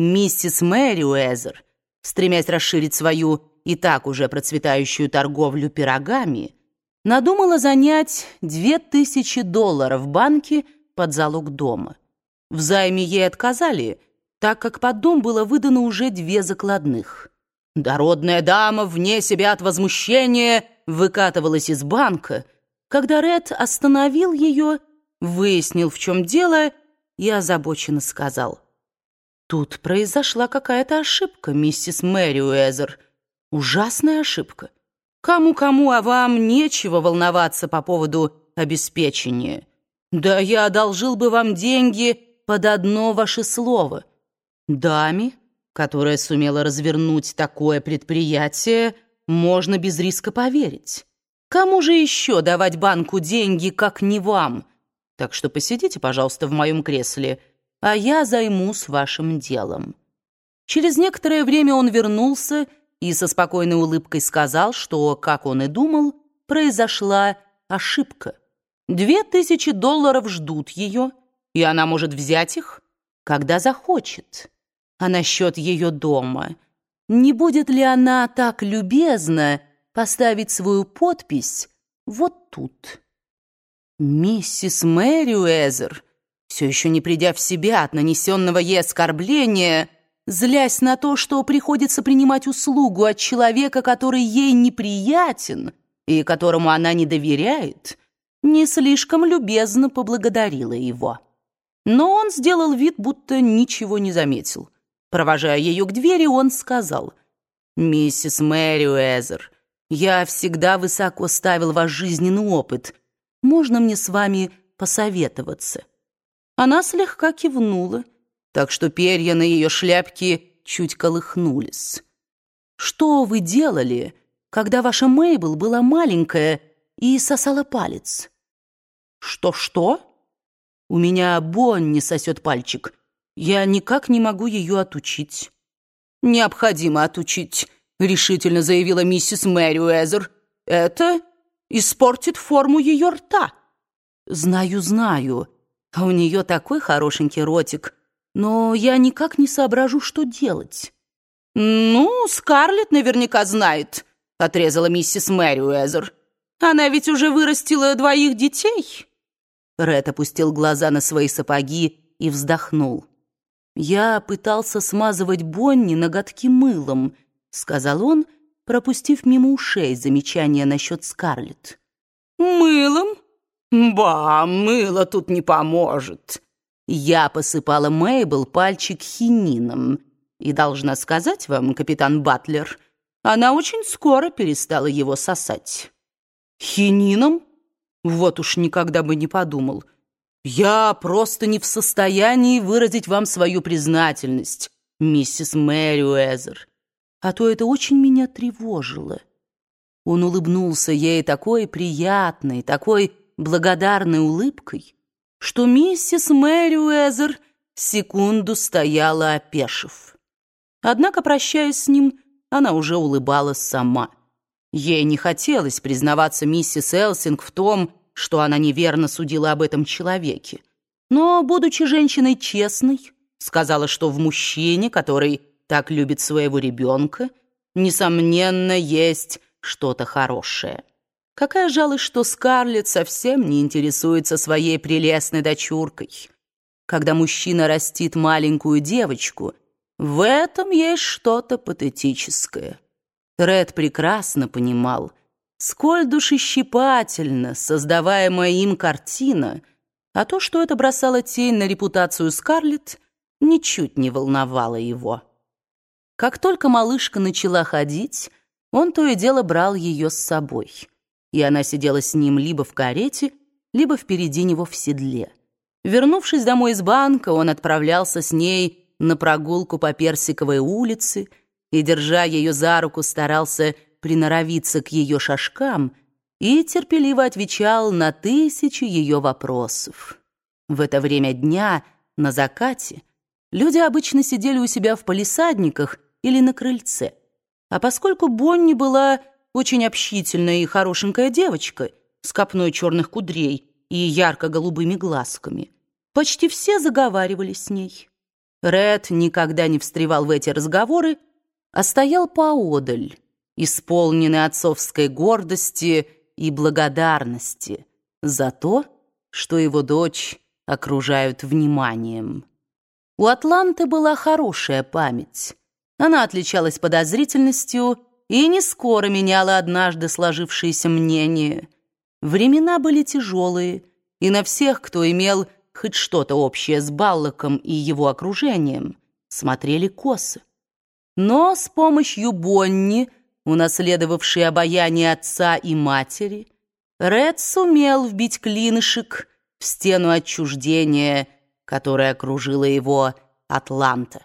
Миссис Мэри Уэзер, стремясь расширить свою и так уже процветающую торговлю пирогами, надумала занять две тысячи долларов в банке под залог дома. В займе ей отказали, так как под дом было выдано уже две закладных. Дородная дама, вне себя от возмущения, выкатывалась из банка, когда Ред остановил ее, выяснил, в чем дело, и озабоченно сказал. «Тут произошла какая-то ошибка, миссис Мэри Уэзер. Ужасная ошибка. Кому-кому, а вам нечего волноваться по поводу обеспечения. Да я одолжил бы вам деньги под одно ваше слово. Даме, которая сумела развернуть такое предприятие, можно без риска поверить. Кому же еще давать банку деньги, как не вам? Так что посидите, пожалуйста, в моем кресле, а я займусь вашим делом». Через некоторое время он вернулся и со спокойной улыбкой сказал, что, как он и думал, произошла ошибка. Две тысячи долларов ждут ее, и она может взять их, когда захочет. А насчет ее дома, не будет ли она так любезна поставить свою подпись вот тут? Миссис Мэри Уэзер, все еще не придя в себя от нанесенного ей оскорбления, злясь на то, что приходится принимать услугу от человека, который ей неприятен и которому она не доверяет, не слишком любезно поблагодарила его. Но он сделал вид, будто ничего не заметил. Провожая ее к двери, он сказал, «Миссис Мэри Уэзер, я всегда высоко ставил ваш жизненный опыт. Можно мне с вами посоветоваться?» Она слегка кивнула, так что перья на ее шляпке чуть колыхнулись. «Что вы делали, когда ваша Мейбл была маленькая и сосала палец?» «Что-что?» «У меня Бонни сосет пальчик. Я никак не могу ее отучить». «Необходимо отучить», — решительно заявила миссис Мэри Уэзер. «Это испортит форму ее рта». «Знаю, знаю. А у нее такой хорошенький ротик» но я никак не соображу, что делать». «Ну, Скарлетт наверняка знает», — отрезала миссис Мэри Уэзер. «Она ведь уже вырастила двоих детей». Ред опустил глаза на свои сапоги и вздохнул. «Я пытался смазывать Бонни ноготки мылом», — сказал он, пропустив мимо ушей замечание насчет Скарлетт. «Мылом? Ба, мыло тут не поможет», я посыпала Мейбл пальчик хинином. И должна сказать вам, капитан Батлер, она очень скоро перестала его сосать. Хинином? Вот уж никогда бы не подумал. Я просто не в состоянии выразить вам свою признательность, миссис Мэри Уэзер. А то это очень меня тревожило. Он улыбнулся ей такой приятной, такой благодарной улыбкой, что миссис Мэри Уэзер секунду стояла опешив. Однако, прощаясь с ним, она уже улыбалась сама. Ей не хотелось признаваться миссис Элсинг в том, что она неверно судила об этом человеке. Но, будучи женщиной честной, сказала, что в мужчине, который так любит своего ребенка, несомненно, есть что-то хорошее. Какая жалость, что Скарлетт совсем не интересуется своей прелестной дочуркой. Когда мужчина растит маленькую девочку, в этом есть что-то патетическое. Ред прекрасно понимал, сколь душещипательно создаваемая им картина, а то, что это бросало тень на репутацию Скарлетт, ничуть не волновало его. Как только малышка начала ходить, он то и дело брал ее с собой — и она сидела с ним либо в карете, либо впереди него в седле. Вернувшись домой из банка, он отправлялся с ней на прогулку по Персиковой улице и, держа ее за руку, старался приноровиться к ее шажкам и терпеливо отвечал на тысячи ее вопросов. В это время дня, на закате, люди обычно сидели у себя в палисадниках или на крыльце. А поскольку Бонни была очень общительная и хорошенькая девочка с копной черных кудрей и ярко-голубыми глазками. Почти все заговаривали с ней. Ред никогда не встревал в эти разговоры, а стоял поодаль, исполненный отцовской гордости и благодарности за то, что его дочь окружают вниманием. У Атланты была хорошая память. Она отличалась подозрительностью и не скоро меняла однажды сложившееся мнение. Времена были тяжелые, и на всех, кто имел хоть что-то общее с Баллоком и его окружением, смотрели косы. Но с помощью Бонни, унаследовавшей обаяние отца и матери, Ред сумел вбить клинышек в стену отчуждения, которая окружила его Атланта.